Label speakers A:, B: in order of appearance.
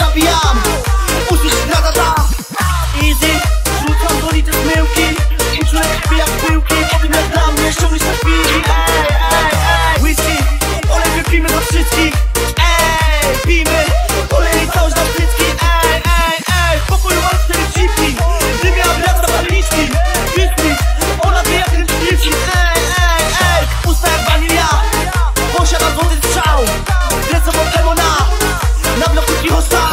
A: zabijam. Usłysz na da da Easy Rzucam do liczek myłki I czuję siebie jak pyłki. Powinna dla mnie ściągnąć na chwili Ej, ej, ej. Whisky Olej wypijmy dla wszystkich. Ej, pijmy Olej i całość dla wszystkich. Ej, ej, ej W pokoju mam cztery chipki Gdy miałam raz na paliczki Whisky Ona wie jak ten chipki Ej, ej, ej Pusta jak wanilia. Posiadam złoty strzał. Dresowo emona Na bloku cicho stał